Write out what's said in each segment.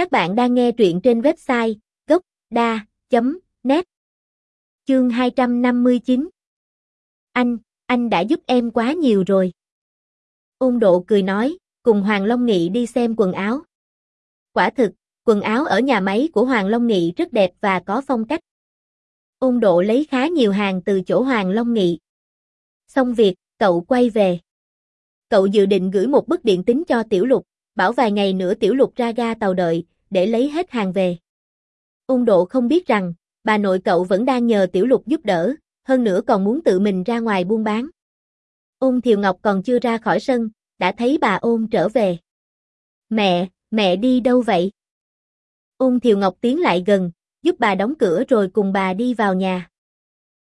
Các bạn đang nghe truyện trên website gocda.net Chương 259 Anh, anh đã giúp em quá nhiều rồi. Ôn độ cười nói, cùng Hoàng Long Nghị đi xem quần áo. Quả thực, quần áo ở nhà máy của Hoàng Long Nghị rất đẹp và có phong cách. Ôn độ lấy khá nhiều hàng từ chỗ Hoàng Long Nghị. Xong việc, cậu quay về. Cậu dự định gửi một bức điện tín cho Tiểu Lục, bảo vài ngày nữa Tiểu Lục ra ga tàu đợi, để lấy hết hàng về. Ung độ không biết rằng, bà nội cậu vẫn đang nhờ Tiểu Lục giúp đỡ, hơn nữa còn muốn tự mình ra ngoài buôn bán. Ung Thiều Ngọc còn chưa ra khỏi sân, đã thấy bà ôm trở về. Mẹ, mẹ đi đâu vậy? Ung Thiều Ngọc tiến lại gần, giúp bà đóng cửa rồi cùng bà đi vào nhà.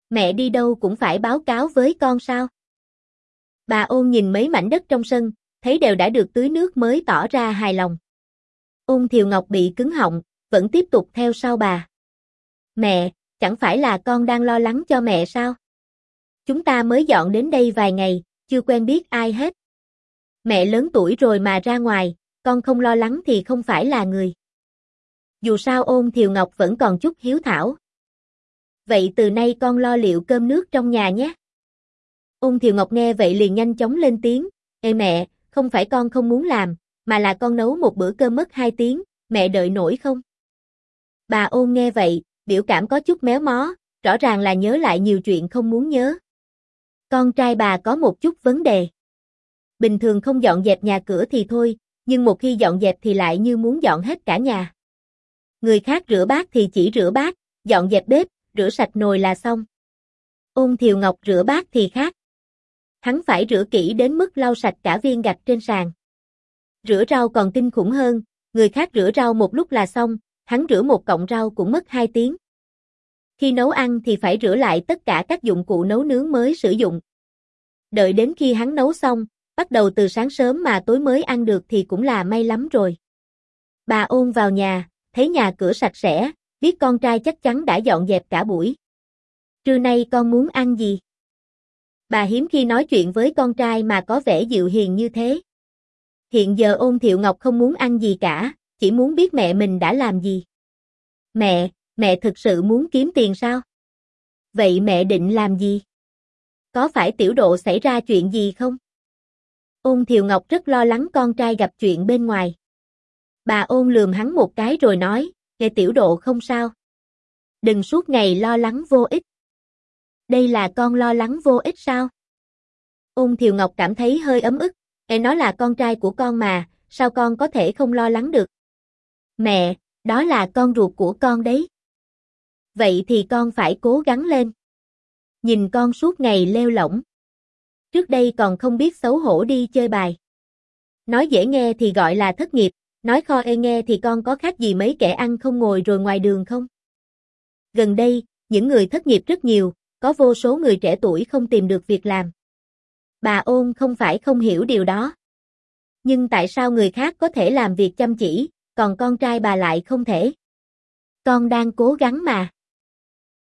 Mẹ đi đâu cũng phải báo cáo với con sao? Bà ôn nhìn mấy mảnh đất trong sân, thấy đều đã được tưới nước mới tỏ ra hài lòng. Ung Thiều Ngọc bị cứng họng, vẫn tiếp tục theo sau bà. Mẹ, chẳng phải là con đang lo lắng cho mẹ sao? Chúng ta mới dọn đến đây vài ngày, chưa quen biết ai hết. Mẹ lớn tuổi rồi mà ra ngoài, con không lo lắng thì không phải là người. Dù sao ôn Thiều Ngọc vẫn còn chút hiếu thảo. Vậy từ nay con lo liệu cơm nước trong nhà nhé. Ôn Thiều Ngọc nghe vậy liền nhanh chóng lên tiếng, Ê mẹ, không phải con không muốn làm, mà là con nấu một bữa cơm mất 2 tiếng, mẹ đợi nổi không? Bà ôn nghe vậy, biểu cảm có chút méo mó, rõ ràng là nhớ lại nhiều chuyện không muốn nhớ. Con trai bà có một chút vấn đề. Bình thường không dọn dẹp nhà cửa thì thôi, nhưng một khi dọn dẹp thì lại như muốn dọn hết cả nhà. Người khác rửa bát thì chỉ rửa bát, dọn dẹp bếp, rửa sạch nồi là xong. Ôn Thiều Ngọc rửa bát thì khác. Hắn phải rửa kỹ đến mức lau sạch cả viên gạch trên sàn. Rửa rau còn kinh khủng hơn, người khác rửa rau một lúc là xong, hắn rửa một cọng rau cũng mất 2 tiếng. Khi nấu ăn thì phải rửa lại tất cả các dụng cụ nấu nướng mới sử dụng. Đợi đến khi hắn nấu xong, bắt đầu từ sáng sớm mà tối mới ăn được thì cũng là may lắm rồi. Bà ôn vào nhà, thấy nhà cửa sạch sẽ, biết con trai chắc chắn đã dọn dẹp cả buổi. Trưa nay con muốn ăn gì? Bà hiếm khi nói chuyện với con trai mà có vẻ dịu hiền như thế. Hiện giờ ôn thiệu ngọc không muốn ăn gì cả, chỉ muốn biết mẹ mình đã làm gì. Mẹ, mẹ thực sự muốn kiếm tiền sao? Vậy mẹ định làm gì? Có phải tiểu độ xảy ra chuyện gì không? Ôn Thiều Ngọc rất lo lắng con trai gặp chuyện bên ngoài. Bà ôn lườm hắn một cái rồi nói, nghe tiểu độ không sao. Đừng suốt ngày lo lắng vô ích. Đây là con lo lắng vô ích sao? Ung Thiều Ngọc cảm thấy hơi ấm ức, em nó là con trai của con mà, sao con có thể không lo lắng được? Mẹ, đó là con ruột của con đấy. Vậy thì con phải cố gắng lên. Nhìn con suốt ngày leo lỏng. Trước đây còn không biết xấu hổ đi chơi bài. Nói dễ nghe thì gọi là thất nghiệp, nói kho ê nghe thì con có khác gì mấy kẻ ăn không ngồi rồi ngoài đường không? Gần đây, những người thất nghiệp rất nhiều, có vô số người trẻ tuổi không tìm được việc làm. Bà ôn không phải không hiểu điều đó. Nhưng tại sao người khác có thể làm việc chăm chỉ, còn con trai bà lại không thể? Con đang cố gắng mà.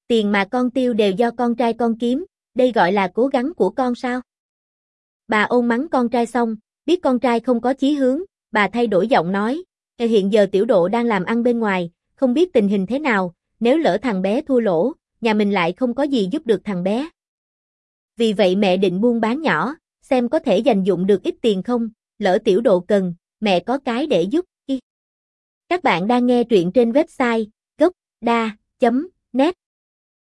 Tiền mà con tiêu đều do con trai con kiếm, đây gọi là cố gắng của con sao? Bà ôn mắng con trai xong, biết con trai không có chí hướng, bà thay đổi giọng nói, hiện giờ tiểu độ đang làm ăn bên ngoài, không biết tình hình thế nào, nếu lỡ thằng bé thua lỗ, nhà mình lại không có gì giúp được thằng bé. Vì vậy mẹ định buôn bán nhỏ, xem có thể dành dụng được ít tiền không, lỡ tiểu độ cần, mẹ có cái để giúp. Các bạn đang nghe truyện trên website gocda.net